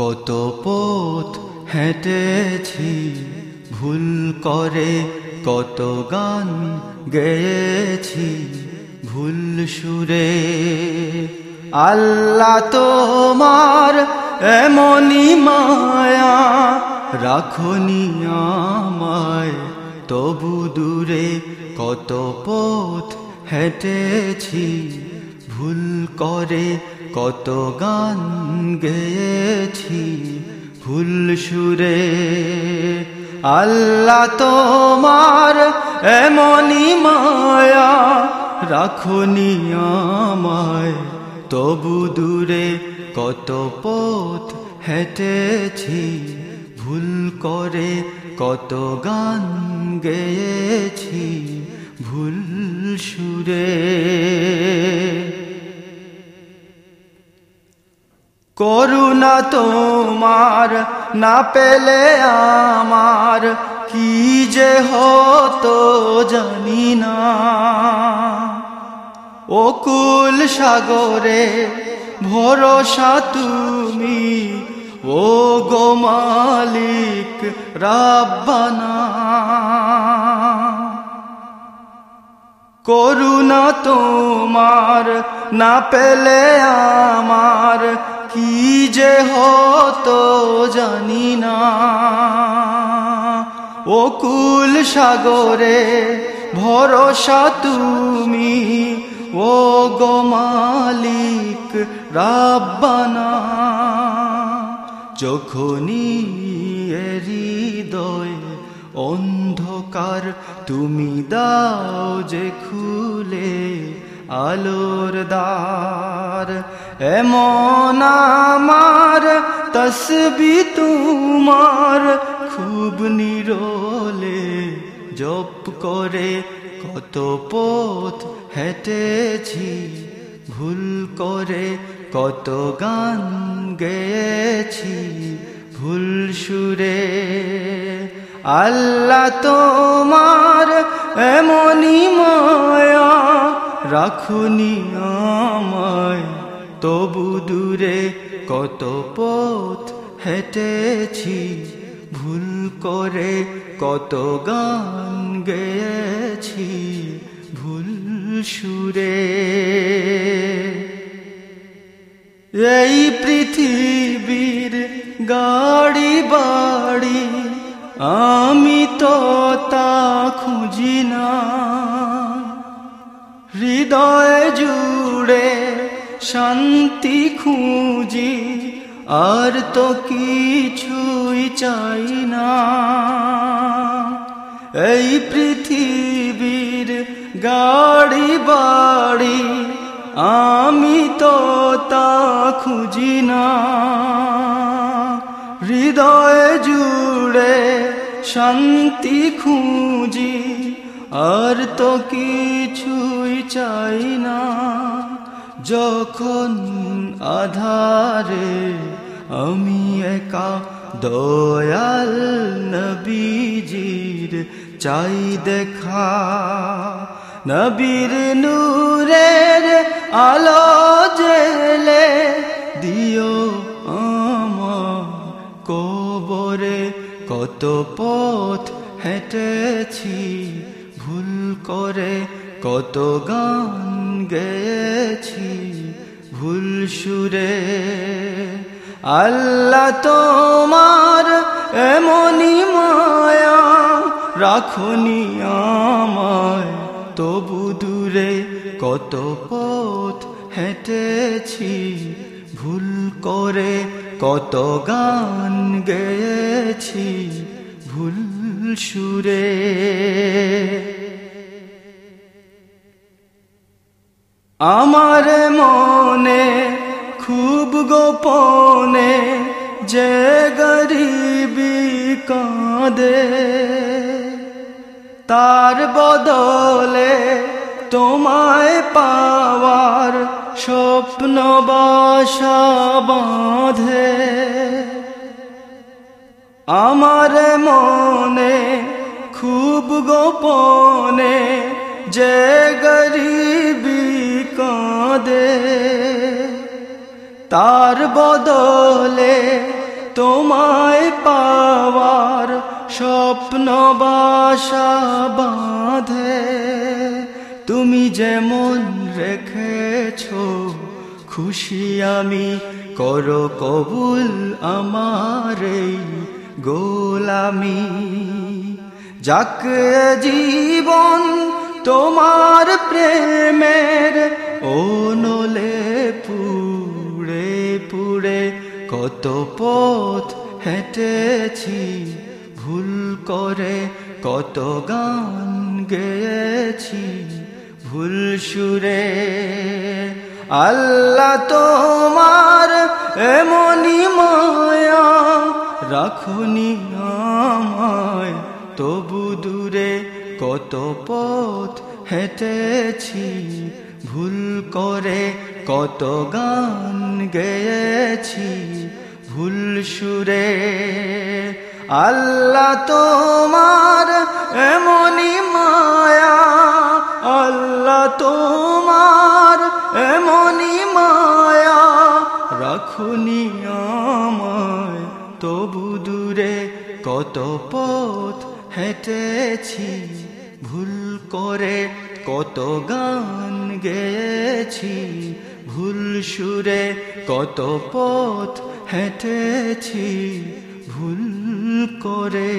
কত পথ হেঁটেছি, ভুল করে কত গান গেয়েছি, ভুল সুরে। আল্লাহ তোমার এমনি মায়া রাখনি আমায়, তবু দূরে কত পথ হেঁটেছি, ভুল করে কত গান গেয়েছি ভুল সুরে। আল্লাহ তোমার এমনি মায়া রাখনি আমায়। তবু দূরে কত পথ হেঁটেছি, ভুল করে কত গান গেয়েছি ভুল সুরে। করুণা তোমার না পেলে আমার, কি যে হতো জানি না। অকুল সাগরে ভরসা তুমি ও গো মালিক রাব্বানা। করুণা তোমার না পেলে যে হতো জানি না। অকুল সাগরে ভরসা তুমি, ও গো মালিক রাব্বানা। যখনই হৃদয় অন্ধকার তুমি দাও যে খুলে আলোর দ্বার, এমন আমার তসবি তোমার খুব নিরোলে জপ করে কত পথ হেঁটেছি, ভুল করে কত গান গেয়েছি, ভুল সুরে আল্লাহ তোমার এমনি মায়া রাখুনি আমায়। তবু দূরে কত পথ হেঁটেছি, ভুল করে কত গান গেয়েছি, ভুল সুরে। এই পৃথিবীর গাড়ি বাড়ি আমি হৃদয় জুড়ে শান্তি খুঁজি, আর তো কিছুই চাই না। এই পৃথিবীর গাড়ি বাড়ি আমি তো তা খুঁজি না। হৃদয় জুড়ে শান্তি খুঁজি আর তো কিছুই চাই না। যখন আধারে আমি একা দয়াল নবীজির চাই দেখা, নবীর নূরের আলো জেলে দিও কবরে। কত পথ হেঁটেছি ভুল করে কত গান গেয়েছি ভুল সুরে। আল্লাহ তোমার এমনি মায়া রাখনি আমায়, তবু দূরে কত পথ হেঁটেছি ভুল করে কত গান গেয়েছি ভুল সুরে। আমার মনে খুব গোপনে যে গরিবি কাঁদে। তার বদলে তোমায় পাওয়ার স্বপ্ন বাসা বাঁধে। আমার মনে খুব গোপনে কাঁদে। তার বদলে তোমায় পাওয়ার স্বপ্ন বাসা বাঁধে। তুমি যেমন রেখেছ, খুশি আমি করো কবুল আমার গোলামি। যাক জীবন তোমার প্রেমের ওনলে পুড়ে পুড়ে কত পথ হেঁটেছি, ভুল করে কত গান গেয়েছি, ভুল সুরে। আল্লাহ তোমার এমনি মায়া রাখুনি আমায়, তবু দূরে কত পথ হেঁটেছি ভুল করে কত গান গেয়েছি, ভুল সুরে। আল্লাহ তোমার এমনি মায়া, আল্লাহ তোমার এমনি মায়া। রাখুনি আমায়, তবু দূরে কত পথ হেঁটেছি, ভুল করে কত গান গেছি ভুল সুরে কত পথ হেঁটেছি ভুল করে।